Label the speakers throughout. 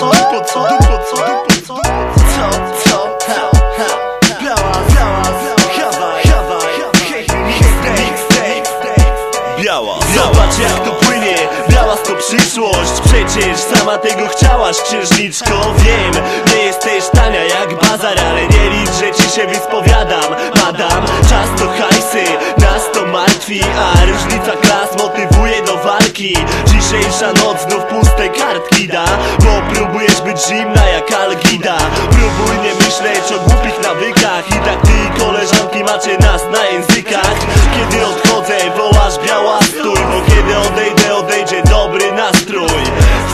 Speaker 1: co, dupo co, dupo co, dupo co Co, co, co, Biała, biała, Hawaj, Hawaj, Biała, Zobacz jak to płynie, biała to przyszłość. Przecież sama tego chciałaś księżniczko. Wiem, nie jesteś tania jak bazar Ale nie licz, że ci się wyspowiadam. Madam, Dzisiejsza noc znów puste kartki da Bo próbujesz być zimna jak Algida Próbuj nie myśleć o głupich nawykach I tak ty i koleżanki macie nas na językach. Kiedy odchodzę wołasz biała stój Bo kiedy odejdę odejdzie dobry nastrój.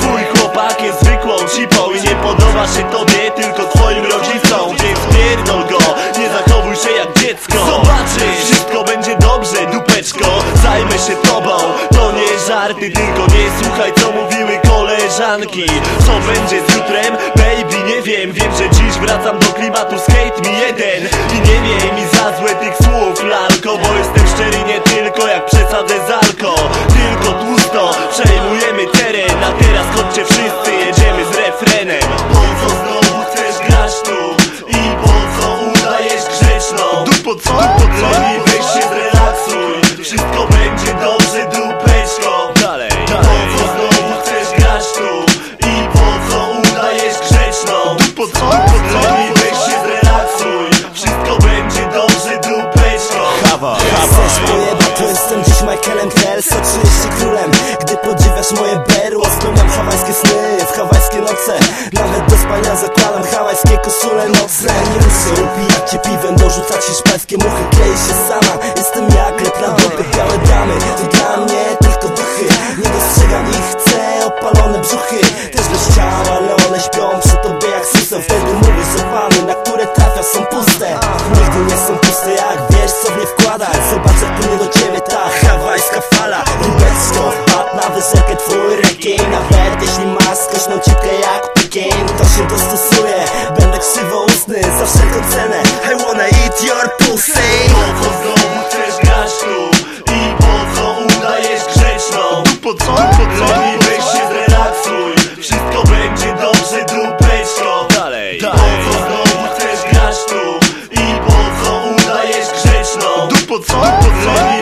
Speaker 1: Twój chłopak jest zwykłą cipą I nie podoba się tobie żarty Tylko nie słuchaj co mówiły koleżanki Co będzie z jutrem? Baby nie wiem Wiem, że dziś wracam do klimatu skate mi jeden I nie miej mi za złe tych słów lalko Bo jestem szczery nie tylko jak przesadzę z alko Tylko tłusto przejmujemy teren A teraz chodźcie wszyscy jedziemy z refrenem Po co znowu chcesz grać tu? I po co udajesz grzeczną? Dupo co? Dupo co? Chcesz
Speaker 2: pojebać, to jestem dziś Michaelem Kelso Czujesz się królem, gdy podziwiasz moje berło Spełniam hawajskie sny. W hawajskie noce Nawet do spania zakładam hawajskie koszule nocne. Nie muszę upijać cię piwem, dorzucać hiszpańskie muchy Klei się sama, jak pikiem To się dostosuje, będę krzywoustny Za wszelką cenę. I wanna eat your pussy.
Speaker 1: Po co znowu chcesz grać lub I po co udajesz grzeczną? Po co, po co? Mi weź się zrelaksuj. Wszystko będzie dobrze dupeczko. Dalej. Po co znowu chcesz grać lub I po co udajesz grzeczną? Po co, po co? mi